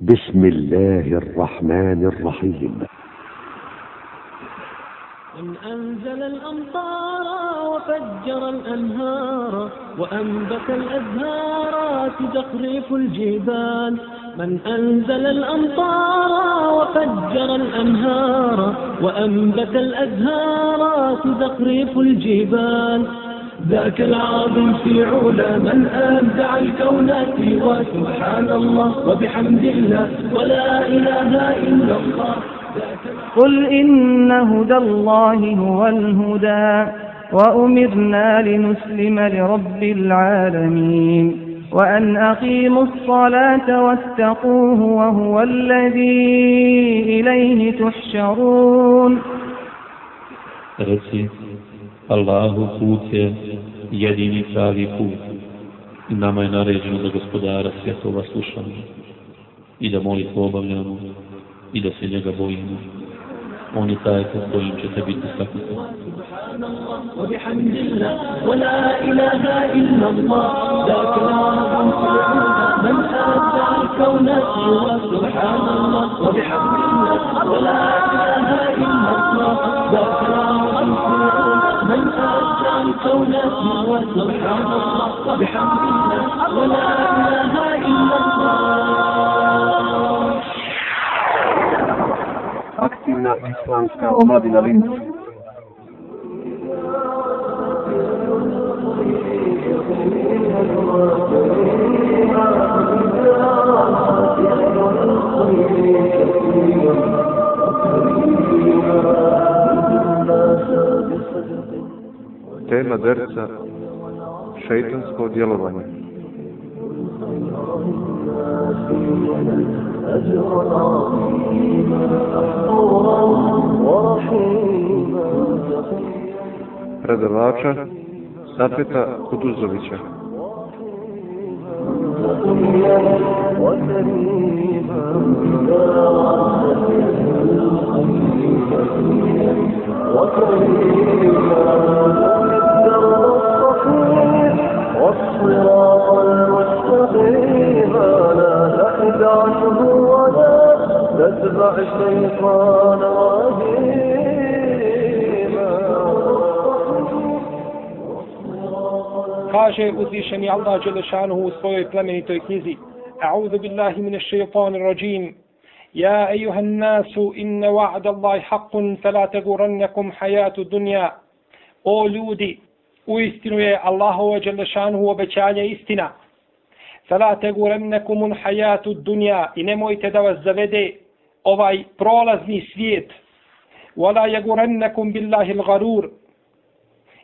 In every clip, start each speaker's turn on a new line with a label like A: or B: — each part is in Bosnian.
A: بسم الله الرحمن الرحيم.
B: من أنزل الأمطار وفجر الأنهار وأنبت الأزهار تزخرف الجبال. من أنزل الأمطار وفجر الأنهار وأنبت الأزهار تزخرف الجبال. ذاك العظيم في علا من أبدع الكونات وسبحان الله وبحمد الله ولا إله إلا الله.
C: قل إن هدى الله هو الهدى وأمرنا لنسلم لرب العالمين وأن أقيموا الصلاة واتقوه وهو الذي إليه تحشرون.
D: Allahu put je jedini pravi put. I nama je naređeno da gospodara svjetova slušamo i da molitvu obavljamo i da se njega bojimo. On je taj pod kojim ćete biti saknuti.
B: وبحمد الله ولا إله إلا الله ذاك العظيم في العلا من أبدع الكون سوى سبحان الله وبحمد الله ولا إله إلا الله ذاك العظيم في العلا من أبدع الكون سوى سبحان الله وبحمد الله ولا إله إلا الله
E: aktivna islamska omladina Linci. Tema šeitansko djelovanje. Predavača Safeta Kuduzovića.
F: وكريما الصراط المستقيم. لا تحد عنه ولا تتبع الشيطان
G: Kaže uzvišeni Allah Đelešanuhu u svojoj plemenitoj knjizi أعوذ بالله من الشيطان الرجيم يا أيها الناس إن وعد الله حق فلا تغرنكم حياة الدنيا أو ljudi, u istinu je Allahovo Đelešanhu obećanje istina. Fala tegurannakum hajatu dunja i nemojte da vas zavede ovaj prolazni svijet. Wala yagurannakum billahi al-gharur.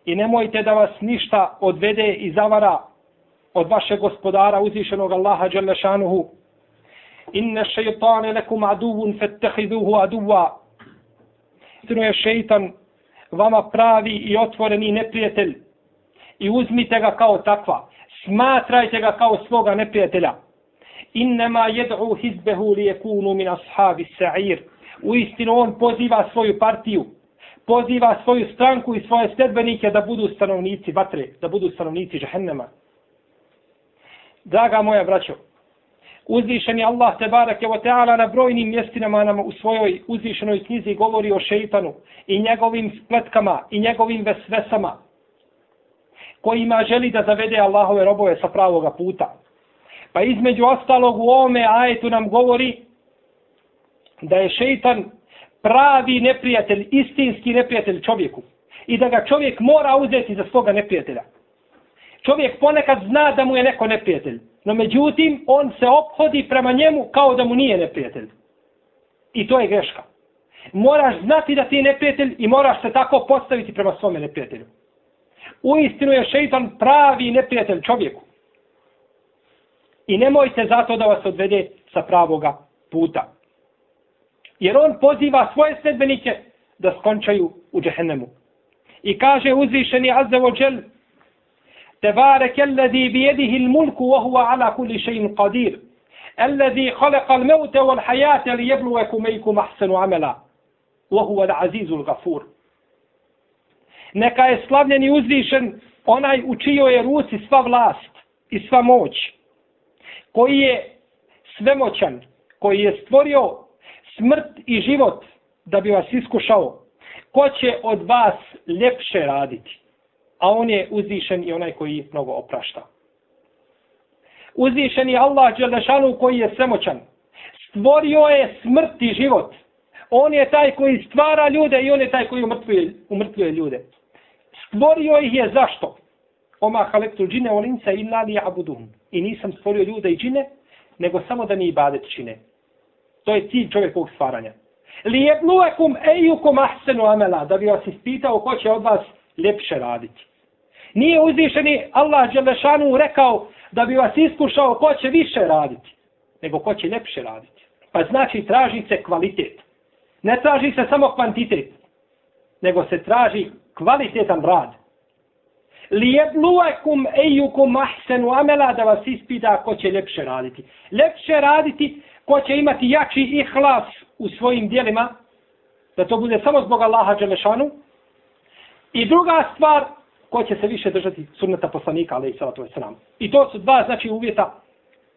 G: I nemojte da vas ništa odvede i zavara od vašeg gospodara uzvišenog Allaha dželle šanuhu inna šejtane lekum aduvun fettehiduhu aduva Istino je šeitan vama pravi i otvoreni neprijatelj i uzmite ga kao takva. Smatrajte ga kao svoga neprijatelja. Innema jed'u hizbehu li yakunu min ashabi sa'ir u istinu on poziva svoju partiju poziva svoju stranku i svoje sledbenike da budu stanovnici vatre, da budu stanovnici džahennema. Draga moja braćo, uzvišeni Allah te barake o teala na brojnim mjestinama nam u svojoj uzvišenoj knjizi govori o šeitanu i njegovim spletkama i njegovim vesvesama kojima želi da zavede Allahove robove sa pravoga puta. Pa između ostalog u ovome ajetu nam govori da je šeitan pravi neprijatelj, istinski neprijatelj čovjeku. I da ga čovjek mora uzeti za svoga neprijatelja. Čovjek ponekad zna da mu je neko neprijatelj. No međutim, on se obhodi prema njemu kao da mu nije neprijatelj. I to je greška. Moraš znati da ti je neprijatelj i moraš se tako postaviti prema svome neprijatelju. U istinu je šeitan pravi neprijatelj čovjeku. I nemojte zato da vas odvede sa pravoga puta. Jer on poziva svoje sledbenike da skončaju u džehennemu. I kaže uzvišeni Azza wa Jal Tebarek alladhi bijedihi il mulku wa huwa ala kulli še'in qadir. Alladhi khalaqa al mevte wal hajate li jebluvekum ejkum Neka je slavljen i uzvišen onaj u čijoj je ruci sva vlast i sva moć. Koji je svemoćan, koji je stvorio smrt i život da bi vas iskušao, ko će od vas ljepše raditi? A on je uzvišen i onaj koji mnogo oprašta. Uzvišen je Allah Đelešanu koji je svemoćan. Stvorio je smrt i život. On je taj koji stvara ljude i on je taj koji umrtvuje, umrtvuje ljude. Stvorio ih je zašto? Oma halektu džine olinca illa li abudun. I nisam stvorio ljude i džine, nego samo da mi ibadet čine. To je cilj čovjekovog stvaranja. Li je ejukum ahsenu amela, da bi vas ispitao ko će od vas ljepše raditi. Nije uzvišeni Allah Đelešanu rekao da bi vas iskušao ko će više raditi, nego ko će ljepše raditi. Pa znači traži se kvalitet. Ne traži se samo kvantitet, nego se traži kvalitetan rad. Lijebluakum ejukum ahsenu amela da vas ispita ko će ljepše raditi. Ljepše raditi ko će imati jači ihlas u svojim dijelima, da to bude samo zbog Allaha Đelešanu. I druga stvar, ko će se više držati sunneta poslanika, ali i salatu wasalam. I to su dva znači uvjeta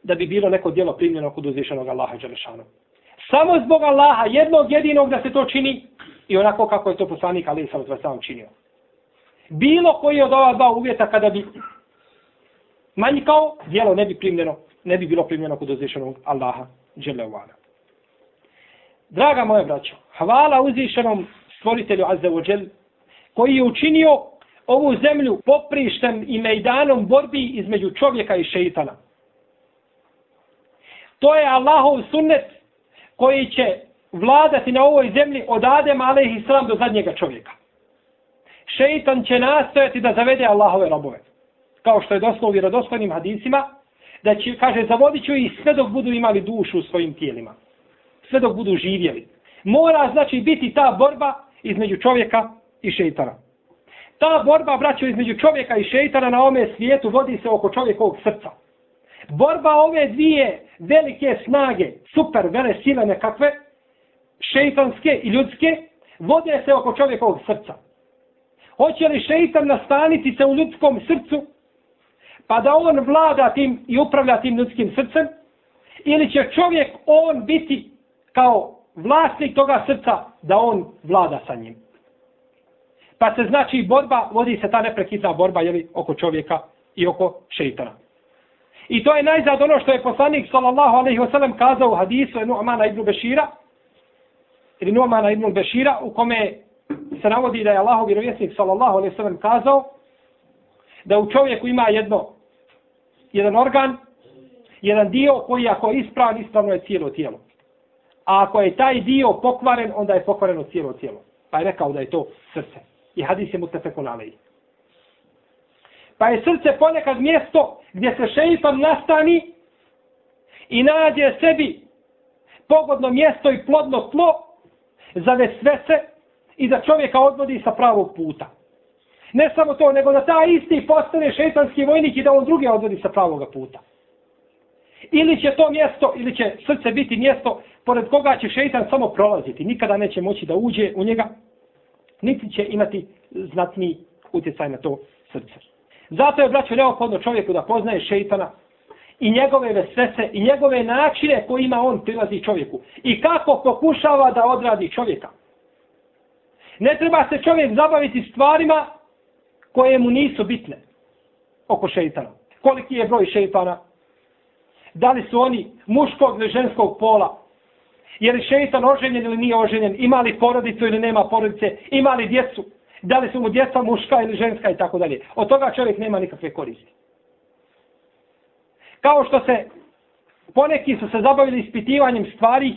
G: da bi bilo neko dijelo primljeno kod uzvišenog Allaha Đelešanu. Samo zbog Allaha, jednog jedinog da se to čini i onako kako je to poslanik, ali Isra salatu učinio. činio. Bilo koji od ova dva uvjeta kada bi manjkao, dijelo ne bi primljeno, ne bi bilo primljeno kod uzvišenog Allaha Đelevana. Draga moja braćo, hvala uzvišenom stvoritelju Azza wa koji je učinio ovu zemlju poprištem i mejdanom borbi između čovjeka i šeitana. To je Allahov sunnet koji će vladati na ovoj zemlji od Adema alaihi sram do zadnjega čovjeka. Šeitan će nastojati da zavede Allahove robove. Kao što je doslo u vjerodostojnim hadisima, da će, kaže, zavodit ću ih sve dok budu imali dušu u svojim tijelima sve dok budu živjeli. Mora znači biti ta borba između čovjeka i šeitana. Ta borba, braćo, između čovjeka i šeitana na ome svijetu vodi se oko čovjekovog srca. Borba ove dvije velike snage, super, vele sile nekakve, šeitanske i ljudske, vode se oko čovjekovog srca. Hoće li šeitan nastaniti se u ljudskom srcu, pa da on vlada tim i upravlja tim ljudskim srcem, ili će čovjek on biti kao vlasnik toga srca da on vlada sa njim. Pa se znači borba, vodi se ta neprekidna borba jeli, oko čovjeka i oko šeitana. I to je najzad ono što je poslanik sallallahu alaihi ve sellem kazao u hadisu Nu'mana ibn Bešira ili Nu'mana ibn Bešira u kome se navodi da je Allahov vjerovjesnik sallallahu alaihi ve sallam kazao da u čovjeku ima jedno jedan organ, jedan dio koji ako je ispravan, ispravno je cijelo tijelo. A ako je taj dio pokvaren, onda je pokvareno cijelo tijelo. Pa je rekao da je to srce. I hadis je mu tefekun alej. Pa je srce ponekad mjesto gdje se šeitan nastani i nađe sebi pogodno mjesto i plodno tlo za vesvese i da čovjeka odvodi sa pravog puta. Ne samo to, nego da ta isti postane šeitanski vojnik i da on druge odvodi sa pravog puta. Ili će to mjesto, ili će srce biti mjesto pored koga će šeitan samo prolaziti. Nikada neće moći da uđe u njega, niti će imati znatni utjecaj na to srce. Zato je, braćo, neophodno čovjeku da poznaje šeitana i njegove vesvese i njegove načine kojima on prilazi čovjeku. I kako pokušava da odradi čovjeka. Ne treba se čovjek zabaviti stvarima koje mu nisu bitne oko šeitana. Koliki je broj šeitana? Da li su oni muškog ili ženskog pola? Je li šeitan oženjen ili nije oženjen? Ima li porodicu ili nema porodice? Ima li djecu? Da li su mu djeca muška ili ženska i tako dalje? Od toga čovjek nema nikakve koristi. Kao što se poneki su se zabavili ispitivanjem stvari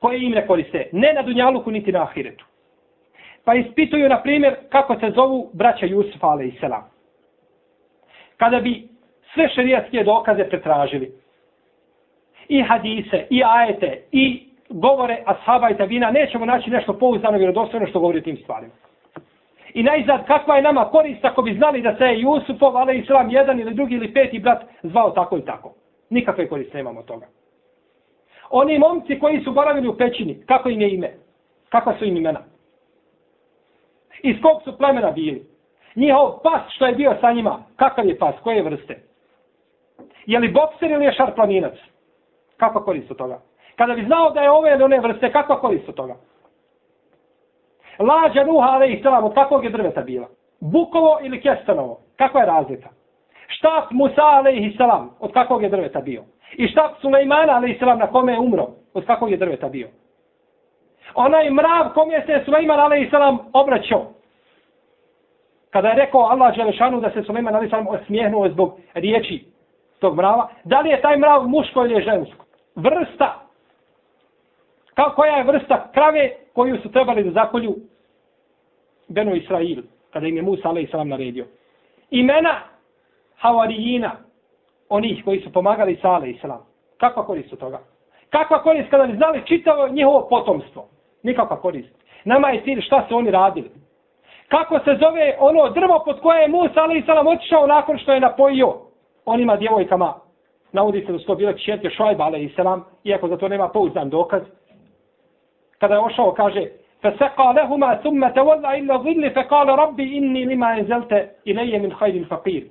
G: koje im ne koriste. Ne na Dunjaluku niti na Ahiretu. Pa ispituju, na primjer, kako se zovu braća Jusufa, ale i selam. Kada bi sve šerijatske dokaze pretražili, i hadise, i ajete, i govore ashaba i tabina, nećemo naći nešto pouzdano vjerodostojno što govori o tim stvarima. I najzad, kakva je nama korist ako bi znali da se je Jusufov, ali islam jedan ili drugi ili peti brat zvao tako i tako. Nikakve koriste nemamo toga. Oni momci koji su boravili u pećini, kako im je ime? Kakva su im imena? Iz kog su plemena bili? Njihov pas što je bio sa njima, kakav je pas, koje vrste? Je li bokser ili je šarplaninac? Kakva korist od toga? Kada bi znao da je ove ili one vrste, kakva korist od toga? Lađa Nuha, alaih salam, od kakvog je drveta bila? Bukovo ili kestanovo? Kakva je razlika? Štap Musa, alaih salam, od kakvog je drveta bio? I štap Sulejmana, alaih salam, na kome je umro? Od kakvog je drveta bio? Onaj mrav kome se Sulejman, alaih salam obraćao. Kada je rekao Allah Đelešanu da se Sulejman, alaih salam osmijehnuo zbog riječi tog mrava, da li je taj mrav muško ili je žensko? Vrsta. Kao koja je vrsta krave koju su trebali da zakolju Beno Israil, kada im je Musa a.s. salam naredio. Imena havarijina, onih koji su pomagali sa a.s. Kakva korist od toga? Kakva korist kada bi znali čitavo njihovo potomstvo? Nikakva korist. Nama je cilj šta su oni radili. Kako se zove ono drvo pod koje je Musa a.s. salam otišao nakon što je napojio onima djevojkama. Navodi se da su to bile četiri šajba a.s. iako za to nema pouzdan dokaz kada je ošao, kaže, فسقى لهما ثم تولى إلى ظل فقال ربي إني لما أنزلت إلي من خير فقير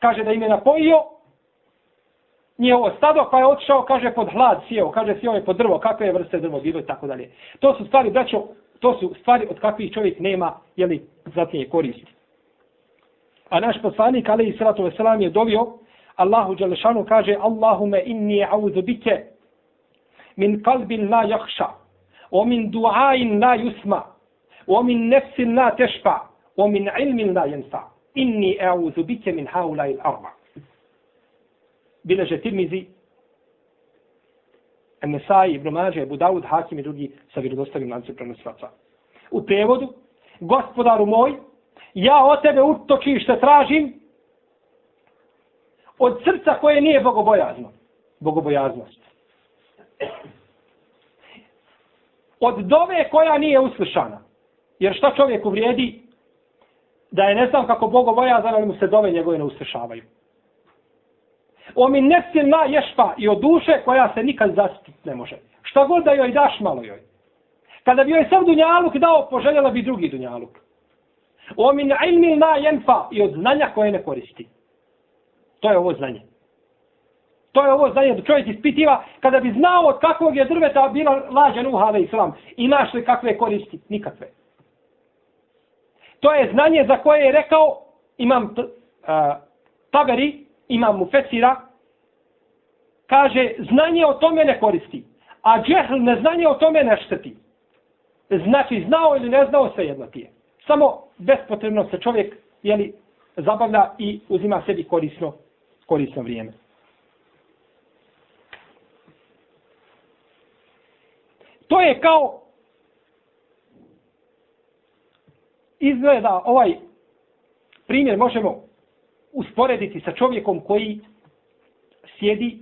G: kaže da im je napojio njihovo stado pa je otišao kaže pod hlad sjeo kaže sjeo je pod drvo kakve je vrste drvo bilo i tako dalje to su stvari braćo to su stvari od kakvih čovjek nema jeli zatim je koristi a naš poslanik alejhi salatu vesselam je dovio Allahu dželešanu kaže Allahume inni a'udhu bike min qalbin la yakhsha ومن دعاء لا يسمع ومن نفس لا تشفع ومن علم لا ينفع إني أعوذ بك من هؤلاء الأربع بلجة ترمزي النسائي ابن ماجه ابو داود حاكم drugi sa vjerodostojnim lancem prenosilaca. U prevodu, gospodaru moj, ja od tebe utočište tražim od srca koje nije bogobojazno. Bogobojaznost od dove koja nije uslišana. Jer šta čovjeku vrijedi? da je ne znam kako Bogo bojazan, ali mu se dove njegove ne uslišavaju. O mi nesilna ješpa i od duše koja se nikad zastupiti ne može. Šta god da joj daš, malo joj. Kada bi joj sam dunjaluk dao, poželjela bi drugi dunjaluk. O min ilmi na jenfa i od znanja koje ne koristi. To je ovo znanje. To je ovo znanje da čovjek ispitiva kada bi znao od kakvog je drveta bila lađa Nuh ale islam. Imaš li kakve koristi? Nikakve. To je znanje za koje je rekao imam t, uh, taberi, imam mu fesira, kaže znanje o tome ne koristi. A džehl neznanje o tome ne šteti. Znači znao ili ne znao sve jedno tije. Samo bespotrebno se čovjek jeli, zabavlja i uzima sebi korisno, korisno vrijeme. To je kao izgleda ovaj primjer možemo usporediti sa čovjekom koji sjedi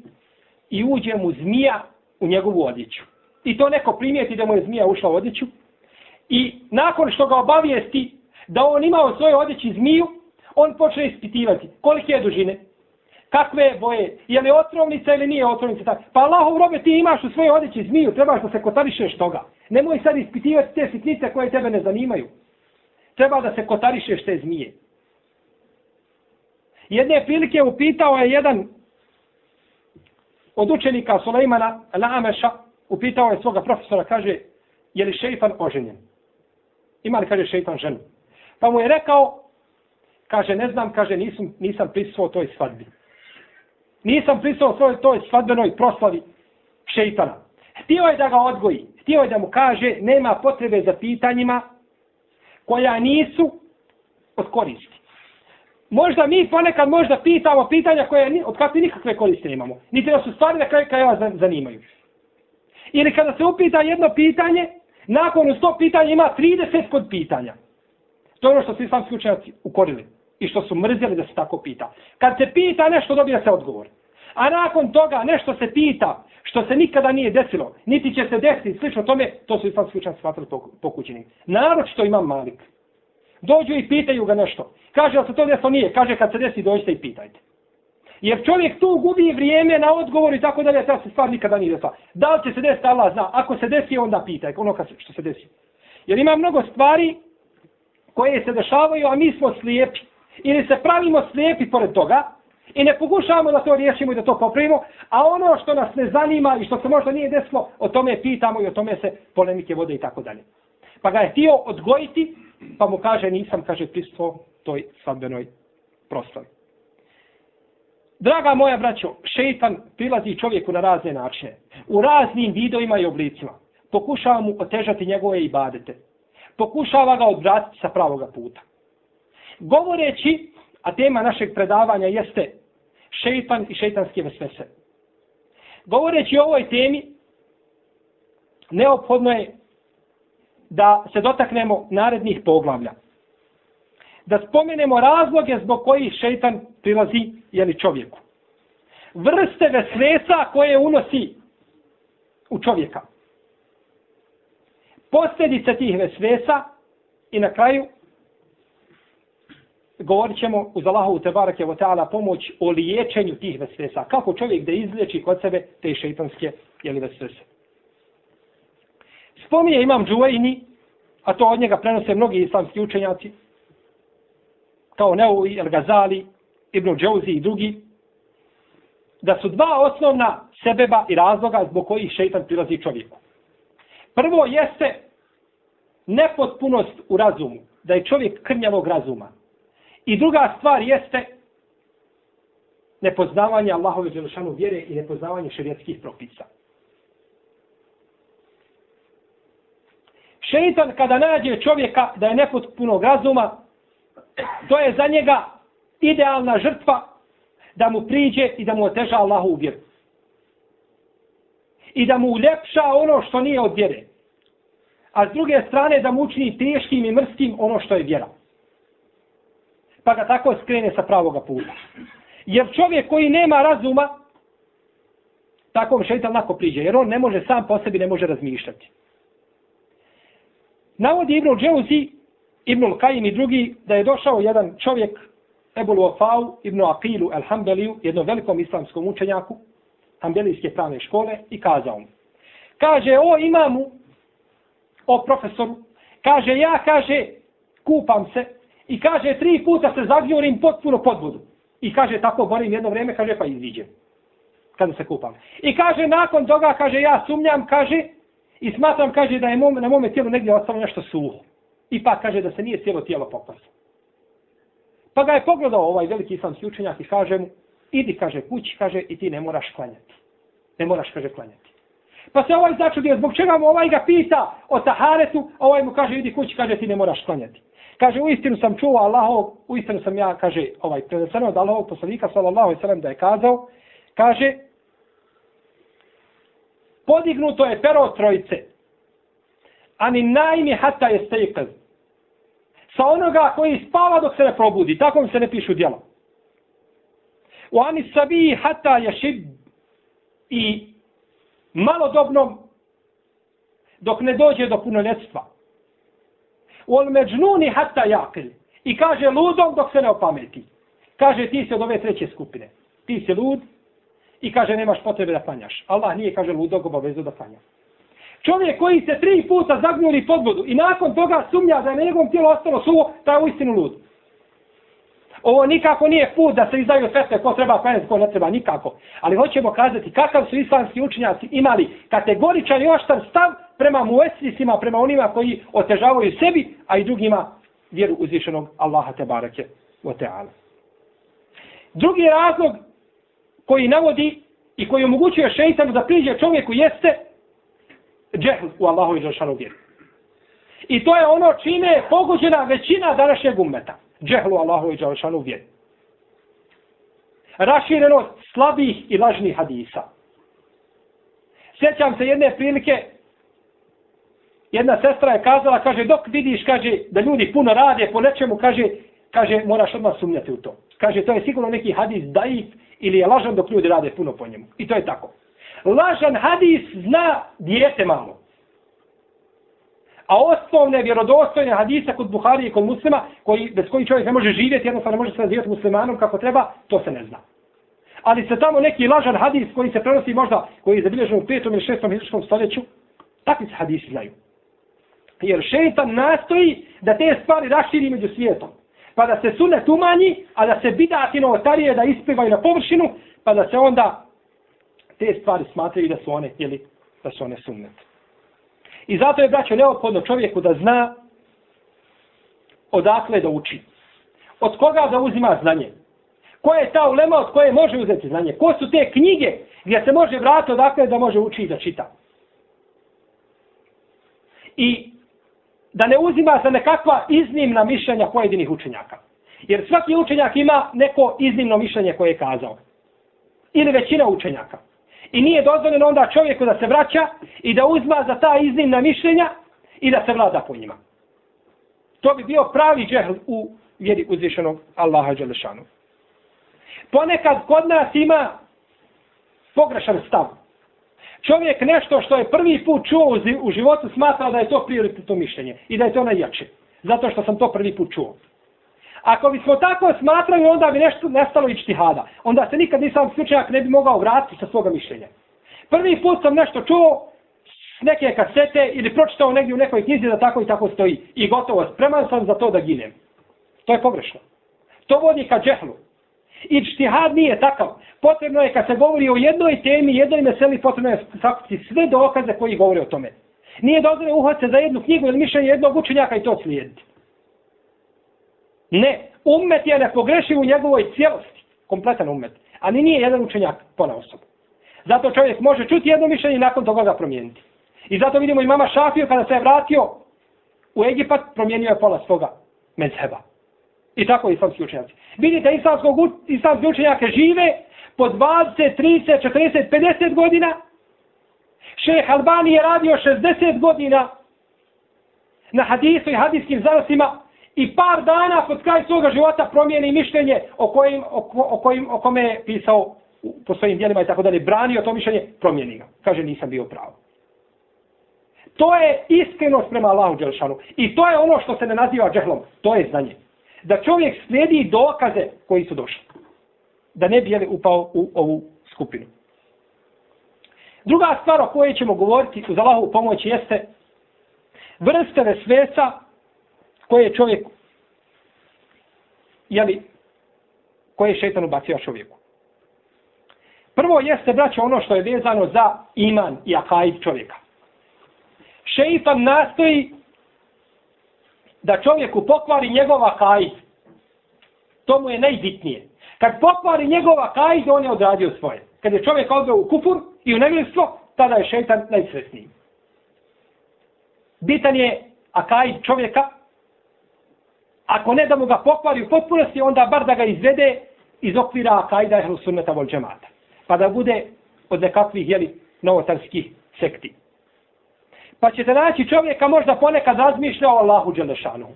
G: i uđe mu zmija u njegovu odjeću. I to neko primijeti da mu je zmija ušla u odjeću. I nakon što ga obavijesti da on ima u svojoj odjeći zmiju, on počne ispitivati kolike je dužine, kakve boje, je li otrovnica ili nije otrovnica. Tak. Pa Allahov robe ti imaš u svojoj odjeći zmiju, trebaš da se kotarišeš toga. Nemoj sad ispitivati te sitnice koje tebe ne zanimaju. Treba da se kotarišeš te zmije. Jedne prilike upitao je jedan od učenika Sulejmana Lameša, upitao je svoga profesora, kaže, je li šeitan oženjen? Ima li, kaže, šeitan ženu? Pa mu je rekao, kaže, ne znam, kaže, nisam, nisam prisuo toj svadbi. Nisam pristao svoj toj svadbenoj proslavi šeitana. Htio je da ga odgoji. Htio je da mu kaže nema potrebe za pitanjima koja nisu od koristi. Možda mi ponekad možda pitamo pitanja koje od kakve nikakve koriste imamo. Niti da su stvari na kraju kraja zanimaju. Ili kada se upita jedno pitanje, nakon sto pitanja ima 30 kod pitanja. To je ono što su islamski učenjaci ukorili i što su mrzeli da se tako pita. Kad se pita nešto, dobija se odgovor. A nakon toga nešto se pita, što se nikada nije desilo, niti će se desiti, slično tome, to su islamski učenci smatrali pokućeni. Narod što ima malik. Dođu i pitaju ga nešto. Kaže, ali se to desilo nije? Kaže, kad se desi, dođite i pitajte. Jer čovjek tu gubi vrijeme na odgovor i tako dalje, ta se stvar nikada nije desila. Da li će se desiti, Allah zna. Ako se desi, onda pitaj, ono što se desi. Jer ima mnogo stvari koje se dešavaju, a mi smo slijepi ili se pravimo slijepi pored toga, I ne pokušavamo da to riješimo i da to popravimo, a ono što nas ne zanima i što se možda nije desilo, o tome pitamo i o tome se polemike vode i tako dalje. Pa ga je htio odgojiti, pa mu kaže nisam, kaže, pristvo toj svadbenoj proslavi. Draga moja braćo, šeitan prilazi čovjeku na razne načine. U raznim vidovima i oblicima. Pokušava mu otežati njegove ibadete. Pokušava ga odvratiti sa pravoga puta. Govoreći, a tema našeg predavanja jeste šeitan i šeitanske vesvese. Govoreći o ovoj temi, neophodno je da se dotaknemo narednih poglavlja. Da spomenemo razloge zbog kojih šeitan prilazi jeli čovjeku. Vrste vesvesa koje unosi u čovjeka. Posljedice tih vesvesa i na kraju govorit ćemo uz Allahovu tebarake wa ta'ala pomoć o liječenju tih vesvesa. Kako čovjek da izliječi kod sebe te šeitanske jeli vesvese. Spominje imam Džuvajni, a to od njega prenose mnogi islamski učenjaci, kao Neuvi, El Gazali, Ibn Džauzi i drugi, da su dva osnovna sebeba i razloga zbog kojih šeitan prilazi čovjeku. Prvo jeste nepotpunost u razumu, da je čovjek krnjavog razuma. I druga stvar jeste nepoznavanje Allahove Đelešanu vjere i nepoznavanje šerijetskih propisa. Šeitan kada nađe čovjeka da je nepotpunog razuma, to je za njega idealna žrtva da mu priđe i da mu oteža Allahu u vjeru. I da mu uljepša ono što nije od vjere. A s druge strane da mu učini teškim i mrskim ono što je vjera. Pa ga tako skrene sa pravoga puta. Jer čovjek koji nema razuma, takvom šeitan lako priđe. Jer on ne može sam po sebi, ne može razmišljati. Navodi Ibn Džeuzi, Ibn Kajim i drugi, da je došao jedan čovjek Ebul Wafau ibn Aqilu El Hanbeliju, jednom velikom islamskom učenjaku, Hanbelijske pravne škole, i kazao mu. Kaže, o imamu, o profesoru, kaže, ja, kaže, kupam se, i kaže, tri puta se zagnjurim potpuno pod vodu. I kaže, tako borim jedno vrijeme, kaže, pa iziđem. Kada se kupam. I kaže, nakon toga, kaže, ja sumnjam, kaže, i smatram, kaže, da je mom, na mome tijelu negdje ostalo nešto suho. I pa kaže da se nije cijelo tijelo pokvasilo. Pa ga je pogledao ovaj veliki islamski učenjak i kaže mu, idi, kaže, kući, kaže, i ti ne moraš klanjati. Ne moraš, kaže, klanjati. Pa se ovaj začudio, zbog čega mu ovaj ga pita o taharetu, a ovaj mu kaže, idi kući, kaže, ti ne moraš klanjati. Kaže, u istinu sam čuo Allahov, u istinu sam ja, kaže, ovaj, predeseno od Allahovog poslanika, sallallahu alaihi sallam, da je kazao, kaže, podignuto je pero trojice, ani najmi hata je stejkaz, sa onoga koji spava dok se ne probudi. Tako mi se ne pišu djela. U ani sabi hata jašib i malodobnom dok ne dođe do punoljetstva. U međnuni hatta jakil. I kaže ludom dok se ne opameti. Kaže ti se od ove treće skupine. Ti si lud i kaže nemaš potrebe da klanjaš. Allah nije kaže ludog obavezu da klanja. Čovjek koji se tri puta zagnuli pod vodu i nakon toga sumnja da je na njegovom tijelu ostalo suvo, taj je uistinu lud. Ovo nikako nije put da se izdaju fetve ko treba klanjati, ko ne treba, nikako. Ali hoćemo kazati kakav su islamski učenjaci imali kategoričan i oštar stav prema muesisima, prema onima koji otežavaju sebi, a i drugima vjeru uzvišenog Allaha te barake o teala. Drugi razlog koji navodi i koji omogućuje šeitanu da priđe čovjeku jeste džehl u Allahu i Žešanu vjeru. I to je ono čime je pogođena većina današnjeg ummeta. Džehl u Allahu i Đalšanu vjeru. Raširenost slabih i lažnih hadisa. Sjećam se jedne prilike, jedna sestra je kazala, kaže, dok vidiš, kaže, da ljudi puno rade po nečemu, kaže, kaže, moraš odmah sumnjati u to. Kaže, to je sigurno neki hadis daif ili je lažan dok ljudi rade puno po njemu. I to je tako lažan hadis zna dijete malo. A osnovne vjerodostojne hadisa kod Buhari i kod muslima, koji, bez koji čovjek ne može živjeti, jednostavno ne može se nazivati muslimanom kako treba, to se ne zna. Ali se tamo neki lažan hadis koji se prenosi možda, koji je zabilježen u 5. ili šestom hizučkom stoljeću, takvi se hadisi znaju. Jer šeitan nastoji da te stvari raširi među svijetom. pa da se sunet umanji, a da se bidati novotarije da isplivaju na površinu, pa da se onda te stvari smatraju da su one, ili da su one sunnet. I zato je, braćo, neophodno čovjeku da zna odakle da uči. Od koga da uzima znanje. Ko je ta ulema od koje može uzeti znanje? Ko su te knjige gdje se može vratiti odakle da može učiti da čita? I da ne uzima za nekakva iznimna mišljenja pojedinih učenjaka. Jer svaki učenjak ima neko iznimno mišljenje koje je kazao. Ili većina učenjaka. I nije dozvoljeno onda čovjeku da se vraća i da uzma za ta iznimna mišljenja i da se vlada po njima. To bi bio pravi džehl u vjeri uzvišenog Allaha Đelešanu. Ponekad kod nas ima pogrešan stav. Čovjek nešto što je prvi put čuo u životu smatra da je to prioritetno mišljenje i da je to najjače. Zato što sam to prvi put čuo. Ako bismo tako smatrali, onda bi nešto nestalo i. Onda se nikad nisam slučajak ne bi mogao vratiti sa svoga mišljenja. Prvi put sam nešto čuo s neke kasete ili pročitao negdje u nekoj knjizi da tako i tako stoji. I gotovo, spreman sam za to da ginem. To je pogrešno. To vodi ka džehlu. Ičtihad nije takav. Potrebno je kad se govori o jednoj temi, jednoj meseli, potrebno je sakupiti sve dokaze koji govore o tome. Nije dozvoljeno uhvat se za jednu knjigu ili mišljenje jednog učenjaka i to slijediti. Ne, ummet je nepogrešiv u njegovoj cijelosti. Kompletan ummet. A ni nije jedan učenjak pona osoba. Zato čovjek može čuti jedno mišljenje i nakon toga ga promijeniti. I zato vidimo i mama Šafio kada se je vratio u Egipat, promijenio je pola svoga mezheba. I tako islamski učenjaci. Vidite, islamski učenjake žive po 20, 30, 40, 50 godina. Šeh Albani je radio 60 godina na hadisu i hadijskim zanosima i par dana pod kraj svoga života promijeni mišljenje o, kojim, o, o, kojim, o kome je pisao po svojim dijelima i tako dalje, branio to mišljenje, promijeni ga. Kaže, nisam bio pravo. To je iskrenost prema Allahu Đelšanu. I to je ono što se ne naziva džehlom. To je znanje. Da čovjek slijedi dokaze koji su došli. Da ne bi jeli upao u ovu skupinu. Druga stvar o kojoj ćemo govoriti uz Allahu pomoć jeste vrste vesvesa koje je čovjek jeli, koje je šetan ubacio čovjeku. Prvo jeste, braćo, ono što je vezano za iman i akajd čovjeka. Šeitan nastoji da čovjeku pokvari njegova akajd. To mu je najbitnije. Kad pokvari njegova akajd, on je odradio svoje. Kad je čovjek odveo u kufur i u nevjerstvo, tada je šeitan najsretniji. Bitan je akajd čovjeka, Ako ne da mu ga pokvari u potpunosti, onda bar da ga izvede iz okvira akajda ehlu sunneta vol džemata. Pa da bude od nekakvih, jeli, novotarskih sekti. Pa ćete naći čovjeka možda ponekad razmišlja o Allahu Đelešanu.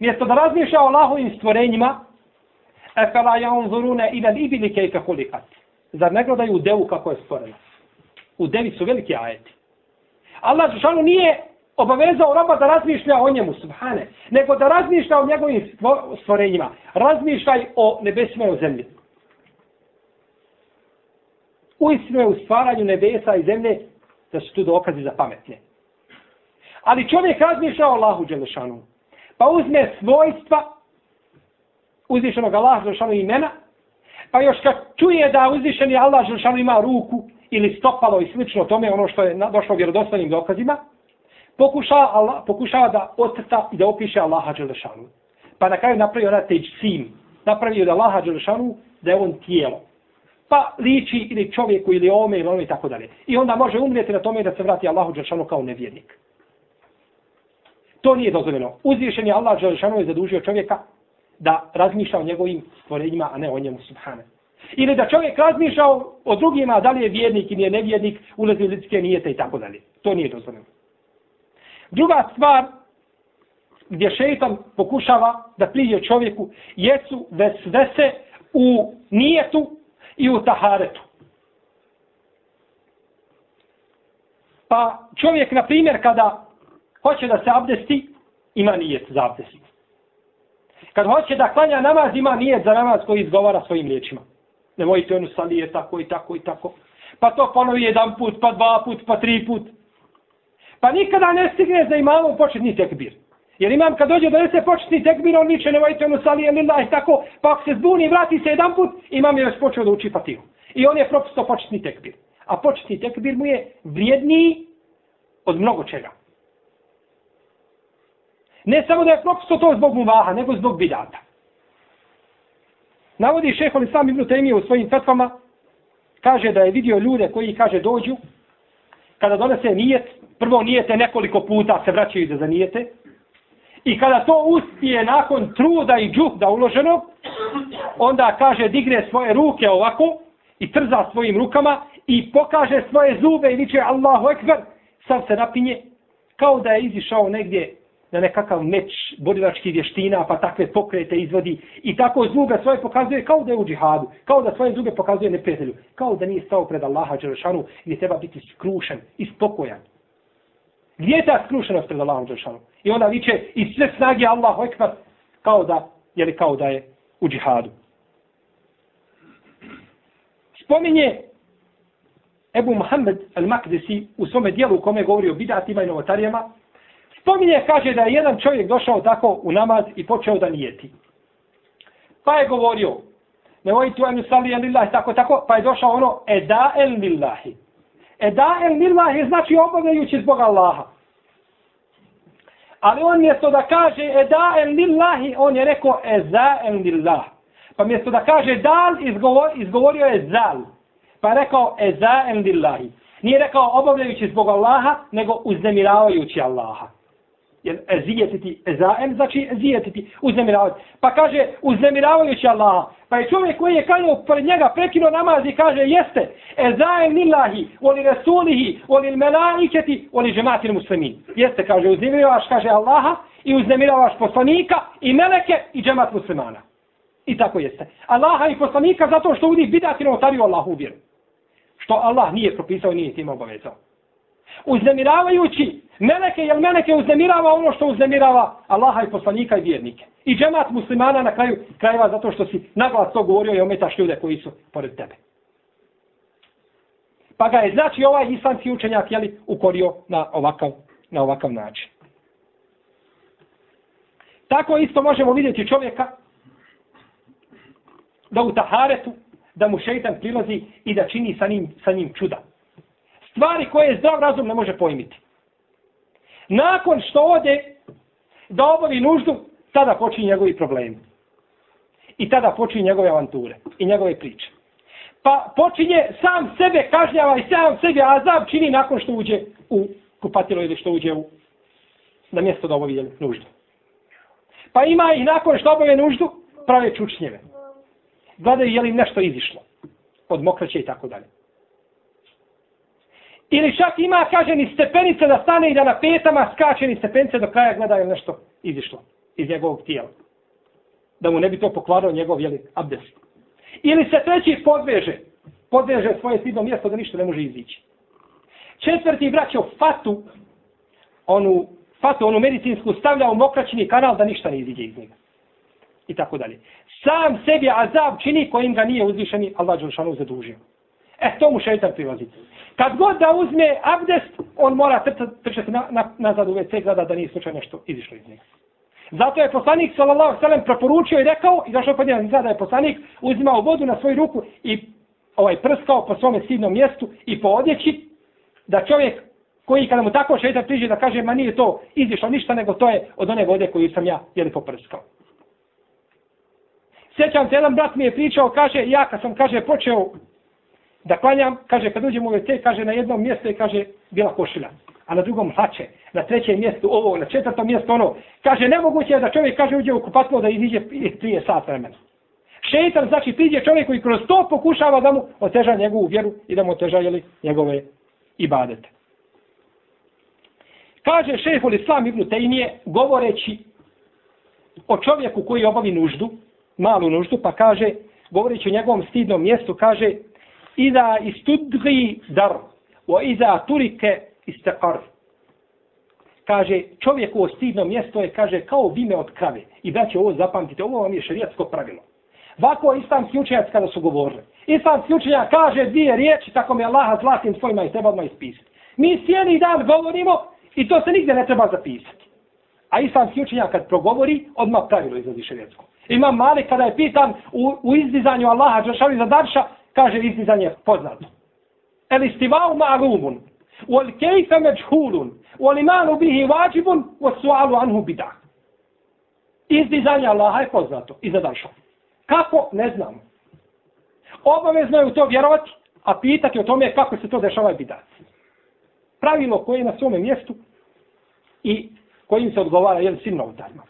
G: Mjesto da razmišlja o Allahu i stvorenjima, e fela ja on zurune i ibili kejke hulikat. Zar ne gledaju u devu kako je stvorena? U devi su veliki ajeti. Allah Đelešanu nije obavezao roba da razmišlja o njemu, subhane, nego da razmišlja o njegovim stvorenjima. Razmišljaj o nebesima i o zemlji. Uistinu je u stvaranju nebesa i zemlje da su tu dokazi za pametne. Ali čovjek razmišlja o Allahu Đelešanu. Pa uzme svojstva uzvišenog Allaha Đelešanu imena, pa još kad čuje da uzvišeni Allah Đelešanu ima ruku ili stopalo i slično tome, ono što je došlo vjerodostojnim dokazima, pokušava, Allah, pokušava da otrta i da opiše Allaha Đelešanu. Pa na kraju napravi ona teđ sim. Napravi od Allaha Đelešanu da je on tijelo. Pa liči ili čovjeku ili ome ili ono i tako dalje. I onda može umrijeti na tome da se vrati Allahu Đelešanu kao nevjernik. To nije dozvoljeno. Uzvišen je Allah Đelešanu je zadužio čovjeka da razmišlja o njegovim stvorenjima, a ne o njemu subhane. Ili da čovjek razmišlja o drugima, da li je vjernik ili je nevjernik, ulazi u ljudske nijete i tako dalje. To nije dozvoljeno. Druga stvar gdje šeitan pokušava da prije čovjeku jesu vesvese u nijetu i u taharetu. Pa čovjek, na primjer, kada hoće da se abdesti, ima nijet za abdesti. Kad hoće da klanja namaz, ima nijet za namaz koji izgovara svojim riječima. Ne mojite onu salije tako i tako i tako. Pa to ponovi jedan put, pa dva put, pa tri put. Pa nikada ne stigne za imamom početni tekbir. Jer imam kad dođe da se početni tekbir, on viče nevojte ono salije lillah i tako, pa ako se zbuni vrati se jedan put, imam je već počeo da uči fatihu. I on je propisto početni tekbir. A početni tekbir mu je vrijedniji od mnogo čega. Ne samo da je propisto to zbog muvaha, nego zbog bidata. Navodi šeho li sam Ibn Taymije u svojim fetvama, kaže da je vidio ljude koji, kaže, dođu, kada donese nijet, prvo nijete nekoliko puta se vraćaju da zanijete, i kada to uspije nakon truda i džuhda uloženo, onda kaže, digne svoje ruke ovako i trza svojim rukama i pokaže svoje zube i viče Allahu Ekber, sam se napinje, kao da je izišao negdje na nekakav meč borilačkih vještina, pa takve pokrete izvodi i tako zube svoje pokazuje kao da je u džihadu, kao da svoje zube pokazuje neprijatelju, kao da nije stao pred Allaha Đelešanu gdje treba biti skrušen i spokojan. Gdje je ta skrušenost pred Allahom Đelešanu? I onda viče i sve snage Allahu Ekber kao da, jeli kao da je u džihadu. Spominje Ebu Muhammed al-Makdisi u svome dijelu u kome govori o bidatima i novotarijama, Spominje, kaže da je jedan čovjek došao tako u namaz i počeo da nijeti. Pa je govorio, ne voj tu anu sali lillahi, tako, tako, pa je došao ono, eda el lillahi. Eda el lillahi znači obavljajući zbog Allaha. Ali on mjesto da kaže eda el lillahi, on je rekao eza el lillah. Pa mjesto da kaže dal, izgovor, izgovorio je zal. Pa je rekao eza el lillahi. Nije rekao obavljajući zbog Allaha, nego uznemiravajući Allaha jer ezijetiti, ezaem znači ezijetiti, uznemiravati. Pa kaže, uznemiravajući Allaha. Pa je čovjek koji je kanio pred njega, prekino namaz i kaže, jeste, ezaem lillahi, voli rasulihi, voli melaiketi, voli žematil muslimin. Jeste, kaže, uznemiravaš, kaže Allaha, i uznemiravaš poslanika, i meleke, i džemat muslimana. I tako jeste. Allaha i poslanika zato što uvijek bidati notariju Allahu vjeru. Što Allah nije propisao, nije tim obavezao uznemiravajući meleke, jel meleke uznemirava ono što uznemirava Allaha i poslanika i vjernike. I džemat muslimana na kraju krajeva zato što si naglas to govorio i ometaš ljude koji su pored tebe. Pa ga je znači ovaj islamski učenjak jeli, ukorio na ovakav, na ovakav način. Tako isto možemo vidjeti čovjeka da u taharetu, da mu šeitan prilazi i da čini sa njim, sa njim čuda stvari koje zdrav razum ne može pojmiti. Nakon što ode da obavi nuždu, tada počinje njegovi problemi. I tada počinje njegove avanture i njegove priče. Pa počinje sam sebe kažnjava i sam sebe azab čini nakon što uđe u kupatilo ili što uđe u na mjesto da obavi nuždu. Pa ima i nakon što obave nuždu, prave čučnjeve. Gledaju je li nešto izišlo od mokraće i tako dalje. Ili čak ima, kaže, ni stepenice da stane i da na petama skače ni stepenice do kraja gleda je nešto izišlo iz njegovog tijela. Da mu ne bi to pokvarao njegov jeli, abdes. Ili se treći podveže. Podveže svoje stidno mjesto da ništa ne može izići. Četvrti braćo fatu, onu, fatu, onu medicinsku, stavlja u mokraćini kanal da ništa ne iziđe iz njega. I tako dalje. Sam sebi azab čini kojim ga nije uzvišeni Allah Đelšanu zadužio. E, to mu šeitan prilazi. Kad god da uzme abdest, on mora trčati na, na, nazad u WC gleda da nije slučaj nešto izišlo iz njega. Zato je poslanik sallallahu sallam preporučio i rekao, i zašto podijel da je poslanik uzimao vodu na svoju ruku i ovaj prskao po svome sidnom mjestu i po odjeći, da čovjek koji kada mu tako šeitan priđe da kaže, ma nije to izišlo ništa, nego to je od one vode koju sam ja jeli poprskao. Sjećam se, jedan brat mi je pričao, kaže, ja kad sam, kaže, počeo da klanjam, kaže, kad uđem u WC, kaže, na jednom mjestu je, kaže, bila košilja, a na drugom hlače, na trećem mjestu ovo, na četvrtom mjestu ono. Kaže, nemoguće je da čovjek, kaže, uđe u kupatlo da iziđe prije sat vremena. Šeitan, znači, priđe čovjek koji kroz to pokušava da mu oteža njegovu vjeru i da mu oteža, jeli, njegove ibadete. Kaže šehol Islam ibn Tejmije, govoreći o čovjeku koji obavi nuždu, malu nuždu, pa kaže, govoreći o njegovom stidnom mjestu, kaže, Iza istudri dar, o iza turike istekar. Kaže, čovjek ovo stidno mjesto je, kaže, kao vime od krave. I da će ovo zapamtite, ovo vam je šarijatsko pravilo. Vako islamski učenjac kada su govorili. Islamski učenjac kaže dvije riječi, tako mi Allaha zlatim svojima i treba odmah ispisati. Mi cijeli dan govorimo i to se nigdje ne treba zapisati. A islamski učenjak kad progovori, odmah pravilo izlazi šerijetsko. Imam Malik kada je pitan u, u izdizanju Allaha Đeršavi za Darša, kaže izdizanje poznato. El istivau ma'lumun, wal kejfe međhulun, wal imanu bihi vađibun, wal sualu anhu bidah. Izdizanje Allaha je poznato i za Kako? Ne znamo. Obavezno je u to vjerovati, a pitati o tome kako se to dešava je bidat. Pravilo koje je na svome mjestu i kojim se odgovara jel svim novotarima.